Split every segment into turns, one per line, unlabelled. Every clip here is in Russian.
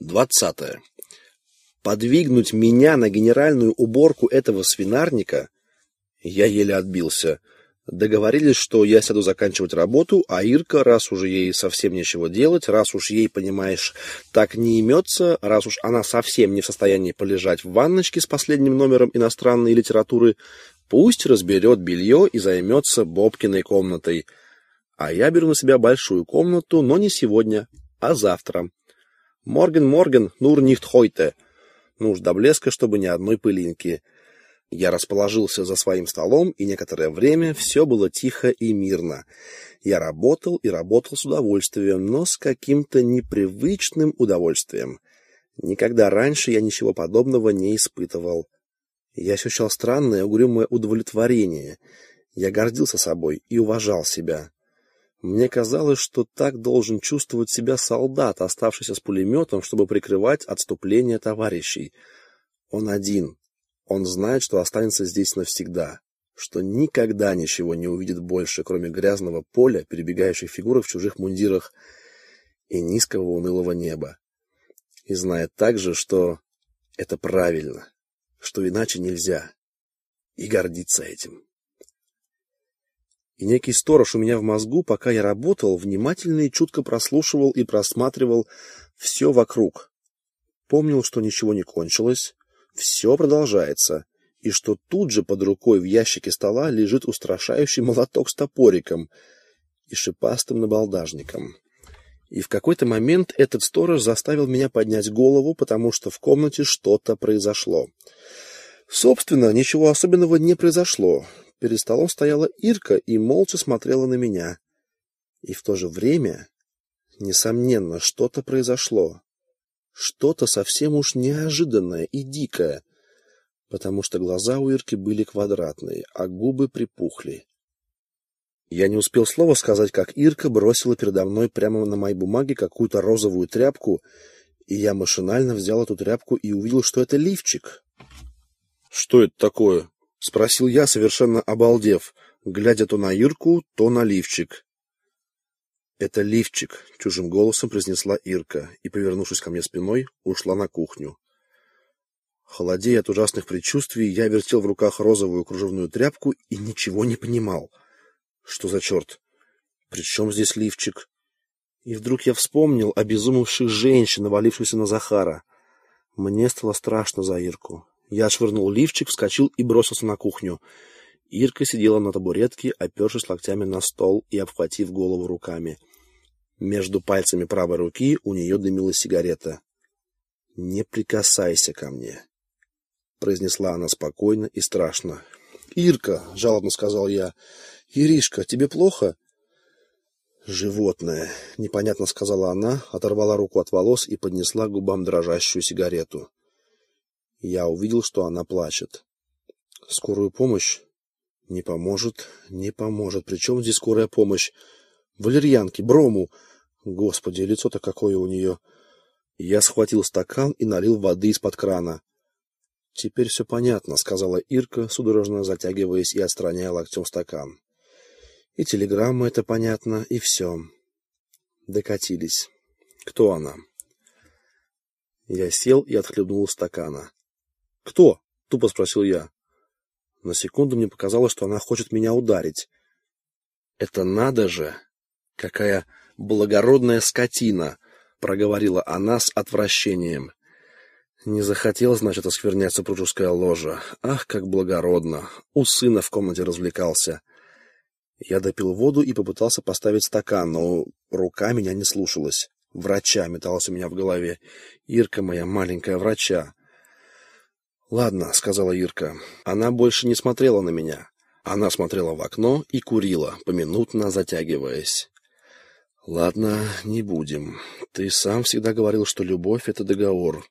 Двадцатое. Подвигнуть меня на генеральную уборку этого свинарника я еле отбился. Договорились, что я сяду заканчивать работу, а Ирка, раз уже ей совсем нечего делать, раз уж ей, понимаешь, так не имется, раз уж она совсем не в состоянии полежать в ванночке с последним номером иностранной литературы, пусть разберет белье и займется Бобкиной комнатой. А я беру на себя большую комнату, но не сегодня, а завтра. Морген, Морген, нур нихт хойте. Нуж до блеска, чтобы ни одной пылинки. Я расположился за своим столом, и некоторое время все было тихо и мирно. Я работал и работал с удовольствием, но с каким-то непривычным удовольствием. Никогда раньше я ничего подобного не испытывал. Я ощущал странное, угрюмое удовлетворение. Я гордился собой и уважал себя. Мне казалось, что так должен чувствовать себя солдат, оставшийся с пулеметом, чтобы прикрывать отступление товарищей. Он один. Он знает, что останется здесь навсегда, что никогда ничего не увидит больше, кроме грязного поля, перебегающих фигурок в чужих мундирах и низкого унылого неба. И знает также, что это правильно, что иначе нельзя, и гордится этим и некий сторож у меня в мозгу, пока я работал, внимательно и чутко прослушивал и просматривал все вокруг. Помнил, что ничего не кончилось, все продолжается, и что тут же под рукой в ящике стола лежит устрашающий молоток с топориком и шипастым набалдажником. И в какой-то момент этот сторож заставил меня поднять голову, потому что в комнате что-то произошло. Собственно, ничего особенного не произошло. Перед столом стояла Ирка и молча смотрела на меня. И в то же время, несомненно, что-то произошло. Что-то совсем уж неожиданное и дикое, потому что глаза у Ирки были квадратные, а губы припухли. Я не успел слова сказать, как Ирка бросила передо мной прямо на моей бумаге какую-то розовую тряпку, и я машинально взял эту тряпку и увидел, что это лифчик. Что это такое? — спросил я, совершенно обалдев, глядя то на Ирку, то на лифчик. «Это лифчик», — чужим голосом произнесла Ирка и, повернувшись ко мне спиной, ушла на кухню. Холодея от ужасных предчувствий, я вертел в руках розовую кружевную тряпку и ничего не понимал. Что за черт? При чем здесь лифчик? И вдруг я вспомнил о безумевших женщин, навалившихся на Захара. Мне стало страшно за Ирку. Я швырнул лифчик, вскочил и бросился на кухню. Ирка сидела на табуретке, опершись локтями на стол и обхватив голову руками. Между пальцами правой руки у нее дымилась сигарета. «Не прикасайся ко мне», — произнесла она спокойно и страшно. «Ирка», — жалобно сказал я, — «Иришка, тебе плохо?» «Животное», — непонятно сказала она, оторвала руку от волос и поднесла к губам дрожащую сигарету. Я увидел, что она плачет. Скорую помощь не поможет, не поможет. Причем здесь скорая помощь? Валерьянки, брому. Господи, лицо-то какое у нее. Я схватил стакан и налил воды из-под крана. Теперь все понятно, сказала Ирка, судорожно затягиваясь и отстраняя локтем стакан. И телеграмма это понятно, и все. Докатились. Кто она? Я сел и отхлебнул стакана. «Кто?» — тупо спросил я. На секунду мне показалось, что она хочет меня ударить. «Это надо же! Какая благородная скотина!» — проговорила она с отвращением. Не захотел, значит, осквернять супружеская ложа. Ах, как благородно! У сына в комнате развлекался. Я допил воду и попытался поставить стакан, но рука меня не слушалась. Врача металась у меня в голове. Ирка моя маленькая врача. «Ладно», — сказала Ирка. Она больше не смотрела на меня. Она смотрела в окно и курила, поминутно затягиваясь. «Ладно, не будем. Ты сам всегда говорил, что любовь — это договор.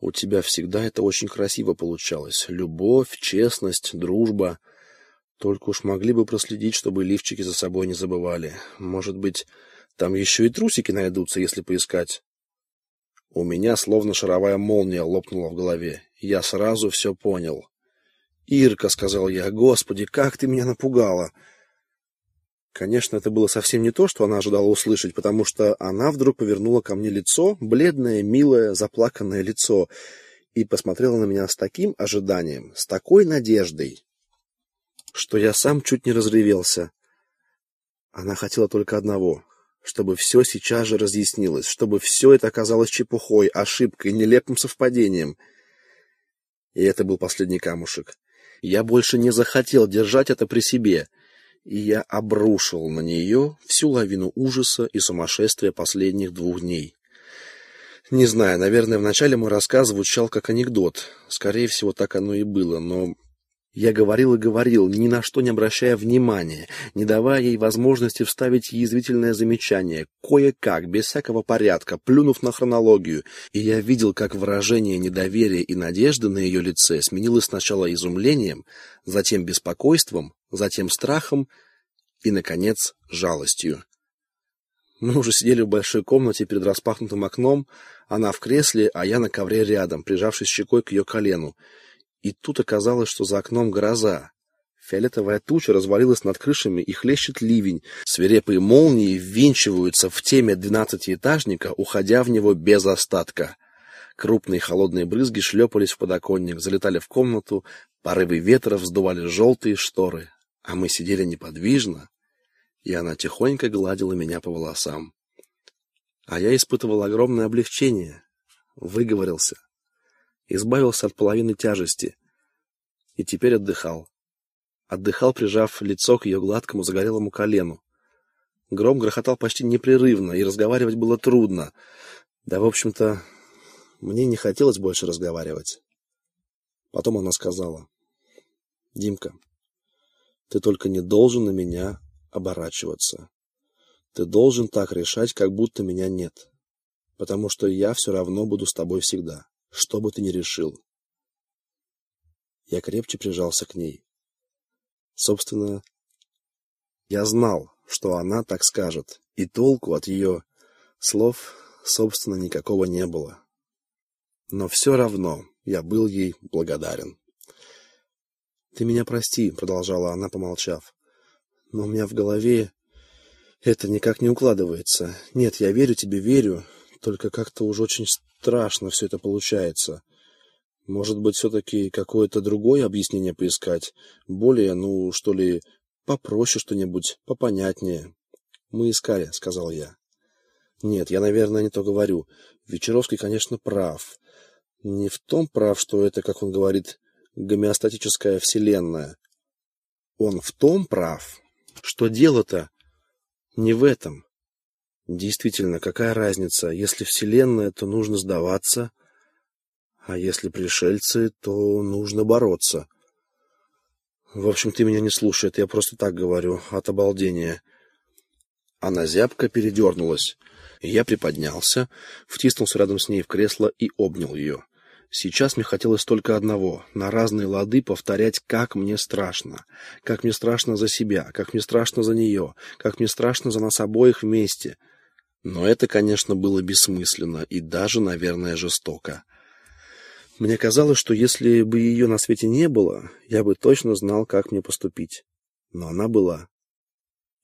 У тебя всегда это очень красиво получалось. Любовь, честность, дружба. Только уж могли бы проследить, чтобы лифчики за собой не забывали. Может быть, там еще и трусики найдутся, если поискать». У меня словно шаровая молния лопнула в голове. Я сразу все понял. «Ирка», — сказал я, — «господи, как ты меня напугала!» Конечно, это было совсем не то, что она ожидала услышать, потому что она вдруг повернула ко мне лицо, бледное, милое, заплаканное лицо, и посмотрела на меня с таким ожиданием, с такой надеждой, что я сам чуть не разревелся. Она хотела только одного — чтобы все сейчас же разъяснилось, чтобы все это оказалось чепухой, ошибкой, нелепым совпадением. И это был последний камушек. Я больше не захотел держать это при себе, и я обрушил на нее всю лавину ужаса и сумасшествия последних двух дней. Не знаю, наверное, вначале мой рассказ звучал как анекдот. Скорее всего, так оно и было, но я говорил и говорил, ни на что не обращая внимания, не давая ей возможности вставить язвительное замечание, кое-как, без всякого порядка, плюнув на хронологию, и я видел, как выражение недоверия и надежды на ее лице сменилось сначала изумлением, затем беспокойством, затем страхом и, наконец, жалостью. Мы уже сидели в большой комнате перед распахнутым окном, она в кресле, а я на ковре рядом, прижавшись щекой к ее колену. И тут оказалось, что за окном гроза. Фиолетовая туча развалилась над крышами и хлещет ливень. Свирепые молнии ввинчиваются в теме двенадцатиэтажника, уходя в него без остатка. Крупные холодные брызги шлепались в подоконник, залетали в комнату, порывы ветра вздували желтые шторы. А мы сидели неподвижно, и она тихонько гладила меня по волосам. А я испытывал огромное облегчение. Выговорился. Избавился от половины тяжести. И теперь отдыхал. Отдыхал, прижав лицо к ее гладкому загорелому колену. Гром грохотал почти непрерывно, и разговаривать было трудно. Да, в общем-то, мне не хотелось больше разговаривать. Потом она сказала. «Димка, ты только не должен на меня оборачиваться. Ты должен так решать, как будто меня нет. Потому что я все равно буду с тобой всегда, что бы ты ни решил. Я крепче прижался к ней. Собственно, я знал, что она так скажет, и толку от ее слов, собственно, никакого не было. Но все равно я был ей благодарен. «Ты меня прости», — продолжала она, помолчав. «Но у меня в голове это никак не укладывается. Нет, я верю тебе, верю, только как-то уж очень страшно все это получается. Может быть, все-таки какое-то другое объяснение поискать? Более, ну, что ли, попроще что-нибудь, попонятнее». «Мы искали», — сказал я. «Нет, я, наверное, не то говорю. Вечеровский, конечно, прав. Не в том прав, что это, как он говорит, гомеостатическая вселенная. Он в том прав, что дело-то не в этом. Действительно, какая разница? Если вселенная, то нужно сдаваться, а если пришельцы, то нужно бороться. В общем, ты меня не слушай, я просто так говорю, от обалдения. Она зябко передернулась. Я приподнялся, втиснулся рядом с ней в кресло и обнял ее. Сейчас мне хотелось только одного — на разные лады повторять, как мне страшно. Как мне страшно за себя, как мне страшно за нее, как мне страшно за нас обоих вместе. Но это, конечно, было бессмысленно и даже, наверное, жестоко. Мне казалось, что если бы ее на свете не было, я бы точно знал, как мне поступить. Но она была.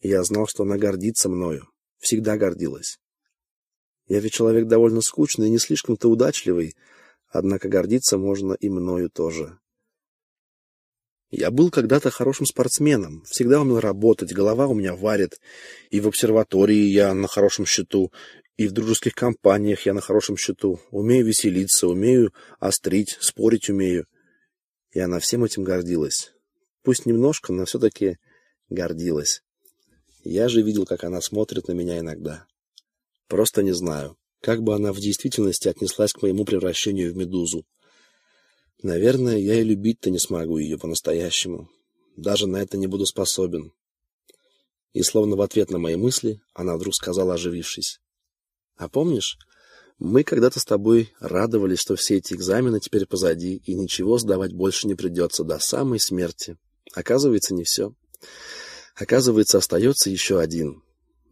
я знал, что она гордится мною. Всегда гордилась. Я ведь человек довольно скучный и не слишком-то удачливый, Однако гордиться можно и мною тоже. Я был когда-то хорошим спортсменом, всегда умел работать, голова у меня варит, и в обсерватории я на хорошем счету, и в дружеских компаниях я на хорошем счету, умею веселиться, умею острить, спорить умею. И она всем этим гордилась. Пусть немножко, но все-таки гордилась. Я же видел, как она смотрит на меня иногда. Просто не знаю, как бы она в действительности отнеслась к моему превращению в медузу. Наверное, я и любить-то не смогу ее по-настоящему. Даже на это не буду способен. И словно в ответ на мои мысли, она вдруг сказала, оживившись. «А помнишь, мы когда-то с тобой радовались, что все эти экзамены теперь позади, и ничего сдавать больше не придется до самой смерти. Оказывается, не все. Оказывается, остается еще один.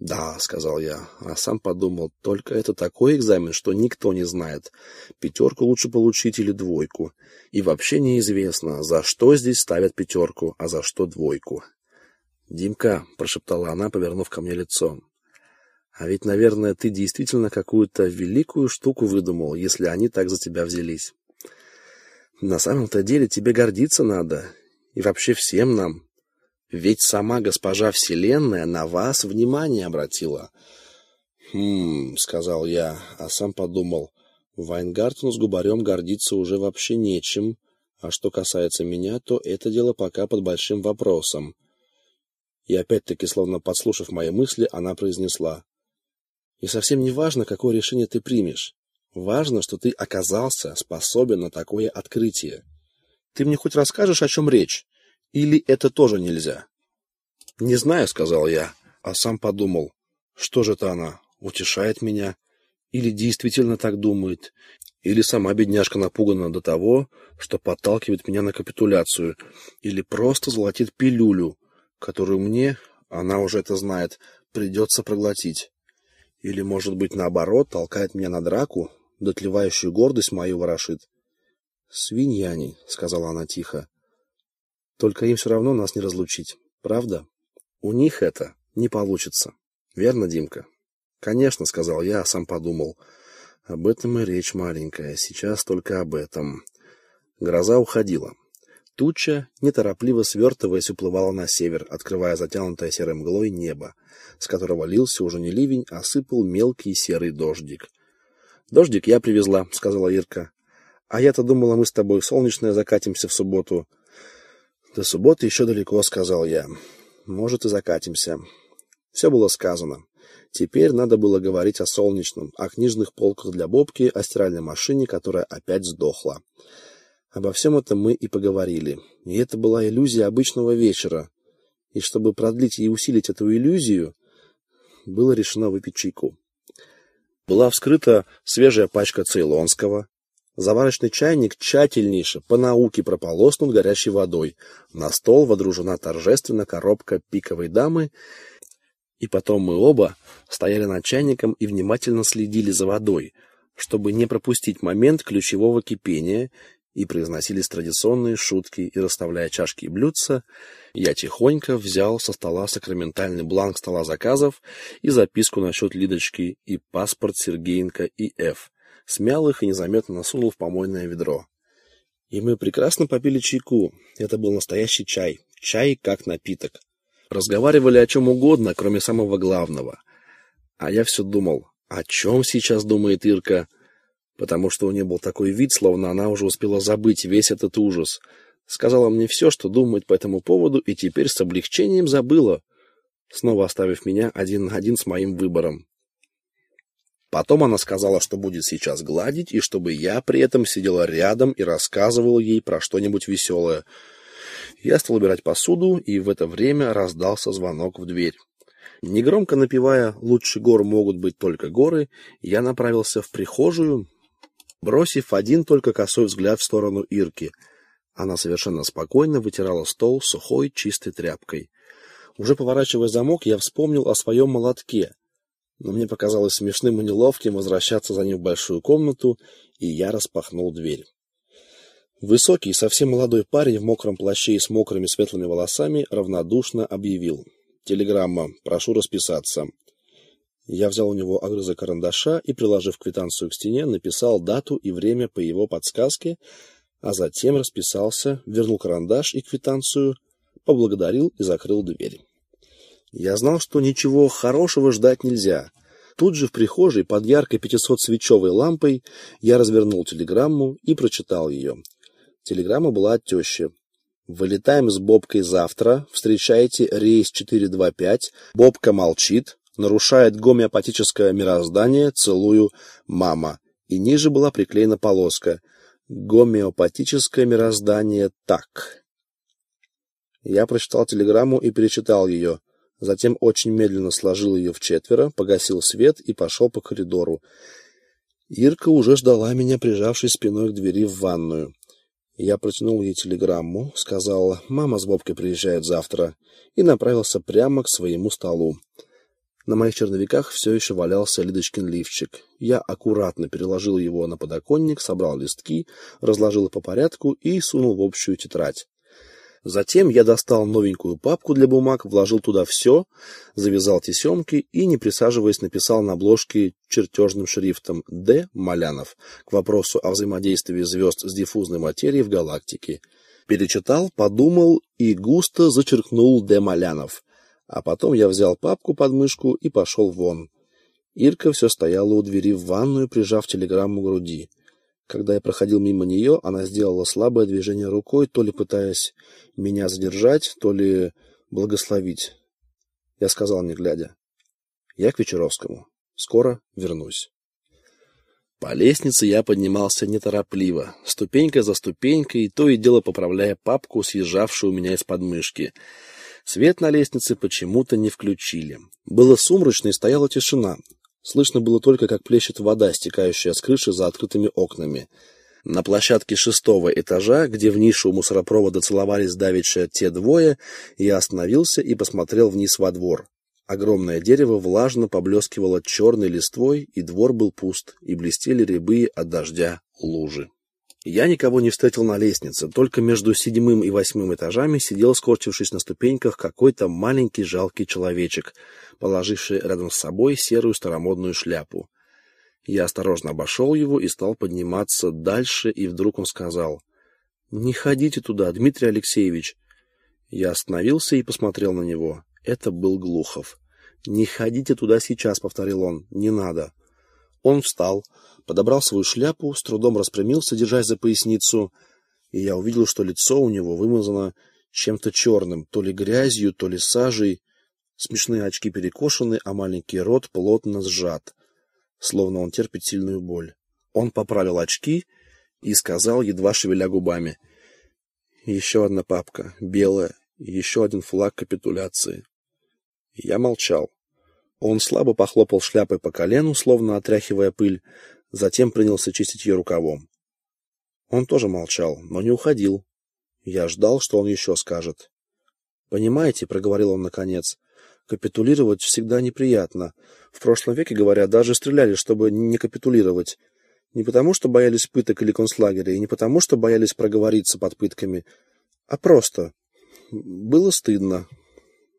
«Да», — сказал я, а сам подумал, только это такой экзамен, что никто не знает, пятерку лучше получить или двойку. И вообще неизвестно, за что здесь ставят пятерку, а за что двойку. «Димка», — прошептала она, повернув ко мне лицо, — «а ведь, наверное, ты действительно какую-то великую штуку выдумал, если они так за тебя взялись. На самом-то деле тебе гордиться надо, и вообще всем нам. Ведь сама госпожа Вселенная на вас внимание обратила». «Хм», — сказал я, а сам подумал, Вайнгартену с Губарем гордиться уже вообще нечем, а что касается меня, то это дело пока под большим вопросом. И опять-таки, словно подслушав мои мысли, она произнесла. И совсем не важно, какое решение ты примешь. Важно, что ты оказался способен на такое открытие. Ты мне хоть расскажешь, о чем речь? Или это тоже нельзя? Не знаю, сказал я, а сам подумал, что же это она, утешает меня? Или действительно так думает? Или сама бедняжка напугана до того, что подталкивает меня на капитуляцию? Или просто золотит пилюлю, которую мне, она уже это знает, придется проглотить. Или, может быть, наоборот, толкает меня на драку, дотлевающую гордость мою ворошит. «Свиньяни», — сказала она тихо. «Только им все равно нас не разлучить, правда? У них это не получится. Верно, Димка?» «Конечно», — сказал я, а сам подумал. «Об этом и речь маленькая, сейчас только об этом». Гроза уходила. Туча, неторопливо свертываясь, уплывала на север, открывая затянутое серой мглой небо, с которого лился уже не ливень, а сыпал мелкий серый дождик. «Дождик я привезла», — сказала Ирка. «А я-то думала, мы с тобой солнечное закатимся в субботу». «До субботы еще далеко», — сказал я. «Может, и закатимся». Все было сказано. Теперь надо было говорить о солнечном, о книжных полках для Бобки, о стиральной машине, которая опять сдохла. Обо всем этом мы и поговорили. И это была иллюзия обычного вечера. И чтобы продлить и усилить эту иллюзию, было решено выпить чайку. Была вскрыта свежая пачка цейлонского. Заварочный чайник тщательнейше, по науке прополоснут горячей водой. На стол водружена торжественно коробка пиковой дамы, и потом мы оба стояли над чайником и внимательно следили за водой, чтобы не пропустить момент ключевого кипения и произносились традиционные шутки, и расставляя чашки и блюдца, я тихонько взял со стола сакраментальный бланк стола заказов и записку насчет Лидочки и паспорт Сергеенко и Ф. Смял их и незаметно насунул в помойное ведро. И мы прекрасно попили чайку. Это был настоящий чай. Чай как напиток. Разговаривали о чем угодно, кроме самого главного. А я все думал, о чем сейчас думает Ирка? потому что у нее был такой вид, словно она уже успела забыть весь этот ужас. Сказала мне все, что думает по этому поводу, и теперь с облегчением забыла, снова оставив меня один на один с моим выбором. Потом она сказала, что будет сейчас гладить, и чтобы я при этом сидела рядом и рассказывал ей про что-нибудь веселое. Я стал убирать посуду, и в это время раздался звонок в дверь. Негромко напевая «Лучше гор могут быть только горы», я направился в прихожую, бросив один только косой взгляд в сторону Ирки. Она совершенно спокойно вытирала стол сухой чистой тряпкой. Уже поворачивая замок, я вспомнил о своем молотке, но мне показалось смешным и неловким возвращаться за ним в большую комнату, и я распахнул дверь. Высокий, совсем молодой парень в мокром плаще и с мокрыми светлыми волосами равнодушно объявил. «Телеграмма. Прошу расписаться. Я взял у него огрызок карандаша и, приложив квитанцию к стене, написал дату и время по его подсказке, а затем расписался, вернул карандаш и квитанцию, поблагодарил и закрыл дверь. Я знал, что ничего хорошего ждать нельзя. Тут же в прихожей под яркой 500-свечевой лампой я развернул телеграмму и прочитал ее. Телеграмма была от тещи. «Вылетаем с Бобкой завтра. Встречайте рейс 425. Бобка молчит нарушает гомеопатическое мироздание, целую, мама. И ниже была приклеена полоска. Гомеопатическое мироздание так. Я прочитал телеграмму и перечитал ее. Затем очень медленно сложил ее в четверо, погасил свет и пошел по коридору. Ирка уже ждала меня, прижавшись спиной к двери в ванную. Я протянул ей телеграмму, сказал «Мама с Бобкой приезжает завтра» и направился прямо к своему столу. На моих черновиках все еще валялся Лидочкин лифчик. Я аккуратно переложил его на подоконник, собрал листки, разложил по порядку и сунул в общую тетрадь. Затем я достал новенькую папку для бумаг, вложил туда все, завязал тесемки и, не присаживаясь, написал на обложке чертежным шрифтом «Д. Малянов» к вопросу о взаимодействии звезд с диффузной материей в галактике. Перечитал, подумал и густо зачеркнул «Д. Малянов». А потом я взял папку под мышку и пошел вон. Ирка все стояла у двери в ванную, прижав телеграмму к груди. Когда я проходил мимо нее, она сделала слабое движение рукой, то ли пытаясь меня задержать, то ли благословить. Я сказал, не глядя. Я к Вечеровскому. Скоро вернусь. По лестнице я поднимался неторопливо, ступенька за ступенькой, то и дело поправляя папку, съезжавшую у меня из подмышки. Свет на лестнице почему-то не включили. Было сумрачно и стояла тишина. Слышно было только, как плещет вода, стекающая с крыши за открытыми окнами. На площадке шестого этажа, где в нишу у мусоропровода целовались давеча те двое, я остановился и посмотрел вниз во двор. Огромное дерево влажно поблескивало черной листвой, и двор был пуст, и блестели рябые от дождя лужи. Я никого не встретил на лестнице, только между седьмым и восьмым этажами сидел, скорчившись на ступеньках, какой-то маленький жалкий человечек, положивший рядом с собой серую старомодную шляпу. Я осторожно обошел его и стал подниматься дальше, и вдруг он сказал, «Не ходите туда, Дмитрий Алексеевич». Я остановился и посмотрел на него. Это был Глухов. «Не ходите туда сейчас», — повторил он, — «не надо». Он встал, подобрал свою шляпу, с трудом распрямился, держась за поясницу, и я увидел, что лицо у него вымазано чем-то черным, то ли грязью, то ли сажей. Смешные очки перекошены, а маленький рот плотно сжат, словно он терпит сильную боль. Он поправил очки и сказал, едва шевеля губами, «Еще одна папка, белая, еще один флаг капитуляции». Я молчал. Он слабо похлопал шляпой по колену, словно отряхивая пыль, затем принялся чистить ее рукавом. Он тоже молчал, но не уходил. Я ждал, что он еще скажет. «Понимаете», — проговорил он наконец, — «капитулировать всегда неприятно. В прошлом веке, говорят, даже стреляли, чтобы не капитулировать. Не потому, что боялись пыток или концлагеря, и не потому, что боялись проговориться под пытками, а просто. Было стыдно,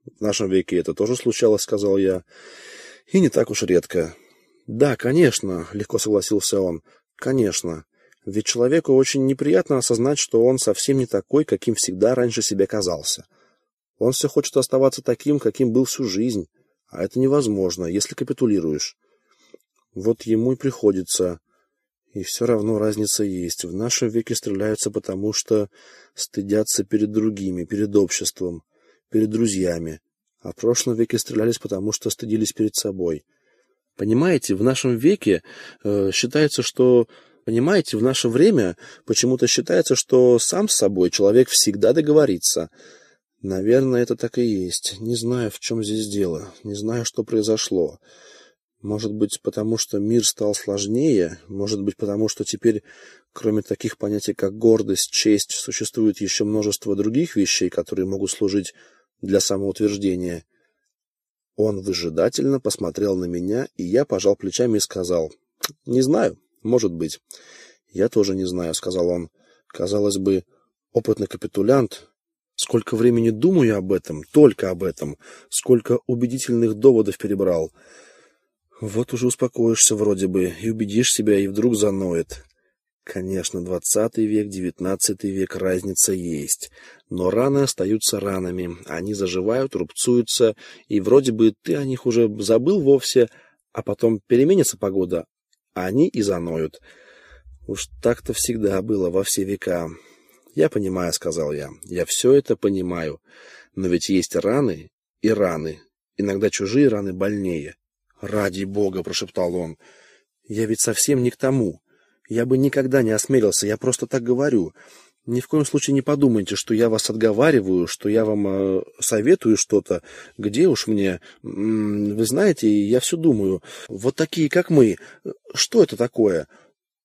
в нашем веке это тоже случалось, сказал я. И не так уж редко. Да, конечно, легко согласился он. Конечно. Ведь человеку очень неприятно осознать, что он совсем не такой, каким всегда раньше себе казался. Он все хочет оставаться таким, каким был всю жизнь. А это невозможно, если капитулируешь. Вот ему и приходится. И все равно разница есть. В нашем веке стреляются потому, что стыдятся перед другими, перед обществом перед друзьями, а в прошлом веке стрелялись потому, что стыдились перед собой. Понимаете, в нашем веке э, считается, что Понимаете, в наше время почему-то считается, что сам с собой человек всегда договорится. Наверное, это так и есть. Не знаю, в чем здесь дело. Не знаю, что произошло. Может быть, потому что мир стал сложнее? Может быть, потому что теперь, кроме таких понятий, как гордость, честь, существует еще множество других вещей, которые могут служить для самоутверждения. Он выжидательно посмотрел на меня, и я пожал плечами и сказал, «Не знаю, может быть». «Я тоже не знаю», — сказал он. «Казалось бы, опытный капитулянт. Сколько времени думаю об этом, только об этом, сколько убедительных доводов перебрал. Вот уже успокоишься вроде бы, и убедишь себя, и вдруг заноет. Конечно, двадцатый век, девятнадцатый век разница есть, но раны остаются ранами, они заживают, рубцуются, и вроде бы ты о них уже забыл вовсе, а потом переменится погода, они и заноют. Уж так-то всегда было во все века. Я понимаю, сказал я. Я все это понимаю. Но ведь есть раны и раны. Иногда чужие раны больнее. Ради бога, прошептал он. Я ведь совсем не к тому. Я бы никогда не осмелился, я просто так говорю. Ни в коем случае не подумайте, что я вас отговариваю, что я вам э, советую что-то. Где уж мне? Вы знаете, я все думаю. Вот такие, как мы. Что это такое?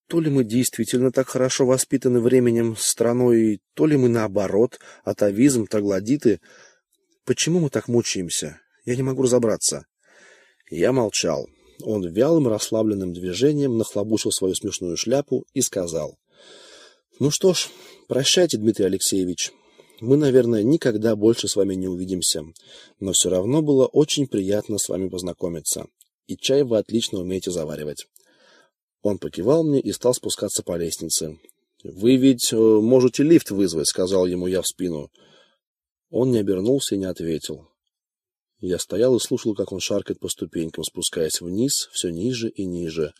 То ли мы действительно так хорошо воспитаны временем, страной, то ли мы наоборот, атовизм, троглодиты. Почему мы так мучаемся? Я не могу разобраться. Я молчал. Он вялым, расслабленным движением нахлобучил свою смешную шляпу и сказал. «Ну что ж, прощайте, Дмитрий Алексеевич. Мы, наверное, никогда больше с вами не увидимся, но все равно было очень приятно с вами познакомиться. И чай вы отлично умеете заваривать. Он покивал мне и стал спускаться по лестнице. Вы ведь э, можете лифт вызвать, сказал ему я в спину. Он не обернулся и не ответил. Я стоял и слушал, как он шаркает по ступенькам, спускаясь вниз, все ниже и ниже.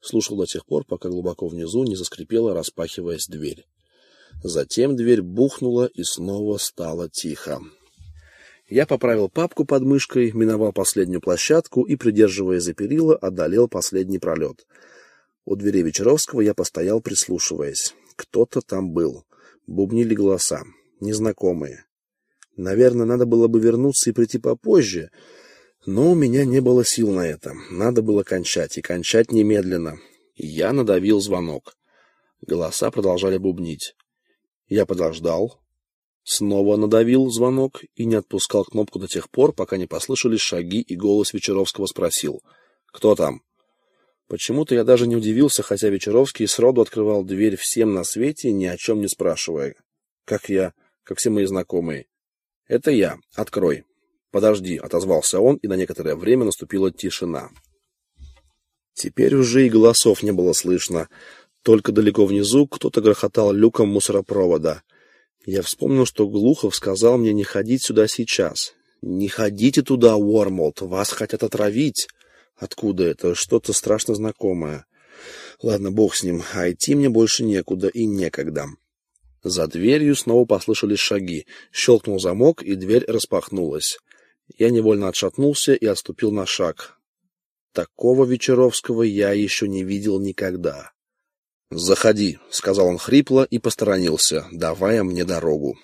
Слушал до тех пор, пока глубоко внизу не заскрипела, распахиваясь дверь. Затем дверь бухнула и снова стало тихо. Я поправил папку под мышкой, миновал последнюю площадку и, придерживая за перила, одолел последний пролет. У двери Вечеровского я постоял, прислушиваясь. Кто-то там был. Бубнили голоса. Незнакомые. Наверное, надо было бы вернуться и прийти попозже, но у меня не было сил на это. Надо было кончать, и кончать немедленно. Я надавил звонок. Голоса продолжали бубнить. Я подождал, снова надавил звонок и не отпускал кнопку до тех пор, пока не послышались шаги, и голос Вечеровского спросил: "Кто там?" Почему-то я даже не удивился, хотя Вечеровский сроду открывал дверь всем на свете, ни о чем не спрашивая. Как я, как все мои знакомые. Это я. Открой. Подожди, отозвался он, и на некоторое время наступила тишина. Теперь уже и голосов не было слышно. Только далеко внизу кто-то грохотал люком мусоропровода. Я вспомнил, что Глухов сказал мне не ходить сюда сейчас. Не ходите туда, Уормолд, вас хотят отравить. Откуда это? Что-то страшно знакомое. Ладно, бог с ним, а идти мне больше некуда и некогда. За дверью снова послышались шаги. Щелкнул замок, и дверь распахнулась. Я невольно отшатнулся и отступил на шаг. Такого Вечеровского я еще не видел никогда. «Заходи», — сказал он хрипло и посторонился, давая мне дорогу.